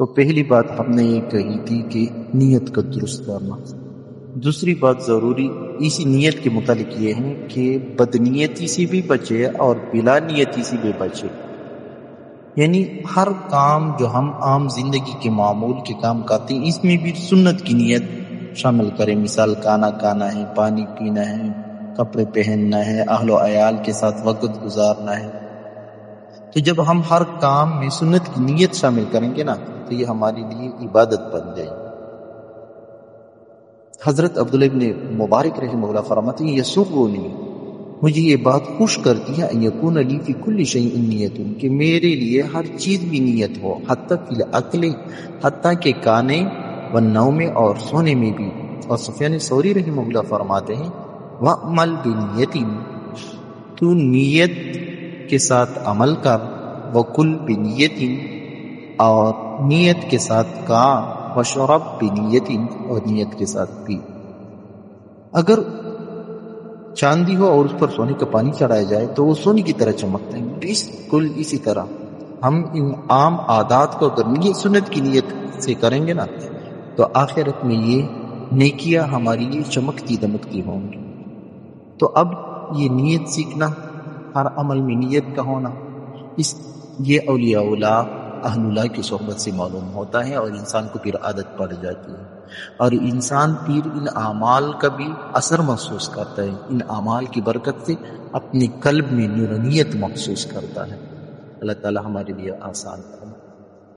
تو پہلی بات ہم نے یہ کہی تھی کہ نیت کا درست کرنا۔ دوسری بات ضروری، اسی نیت کے متعلق یہ ہے کہ بدنیتی سے بھی بچے اور بلا نیتی سے بھی بچے۔ یعنی ہر کام جو ہم عام زندگی کے معمول کے کام کرتے ہیں، اس میں بھی سنت کی نیت شامل کریں۔ مثال کانا کانا ہے، پانی پینا ہے، کپڑے پہننا ہے، اہل و عیال کے ساتھ وقت گزارنا ہے۔ تو جب ہم ہر کام میں سنت کی نیت شامل کریں گے نا، تو یہ ہمارے لیے عبادت بن جائے حضرت عبداللہ ابن مبارک رحمہ اللہ فرماتے ہیں یسرنی مجھے یہ بات خوش کرتی ہے یکون علی فی کل شیء نیت، کہ میرے لیے ہر چیز بھی نیت ہو، حتی فی العقل حتی کہ کانے و نوم اور سونے میں بھی۔ اور سفیان سوری رحمہ اللہ فرماتے ہیں وَعمل بنیتی تو نیت کے ساتھ عمل کر وکل بنیتی اور نیت کے ساتھ کام وشرب بنیتی اور نیت کے ساتھ پی۔ اگر چاندی ہو اور اس پر سونے کا پانی چڑھایا جائے، تو وہ سونے کی طرح چمکتے ہیں۔ بالکل اسی طرح۔ ہم ان عام عادات کو اگر نیت، سنت کی نیت سے کریں گے نا، تو آخرت میں یہ نیکیاں ہماری لیے چمکتی دمکتی ہوں گی۔ تو اب یہ نیت سیکھنا ہر عمل میں نیت کا ہونا۔ اس، یہ اولیاء اللہ اہل اللہ کی صحبت سے معلوم ہوتا ہے اور انسان کو پھر عادت پڑ جاتی ہے۔ اور انسان پھر ان اعمال کا بھی اثر محسوس کرتا ہے۔ ان اعمال کی برکت سے اپنے قلب میں نورانیت محسوس کرتا ہے۔ اللہ تعالی ہمارے لیے آسان کرنا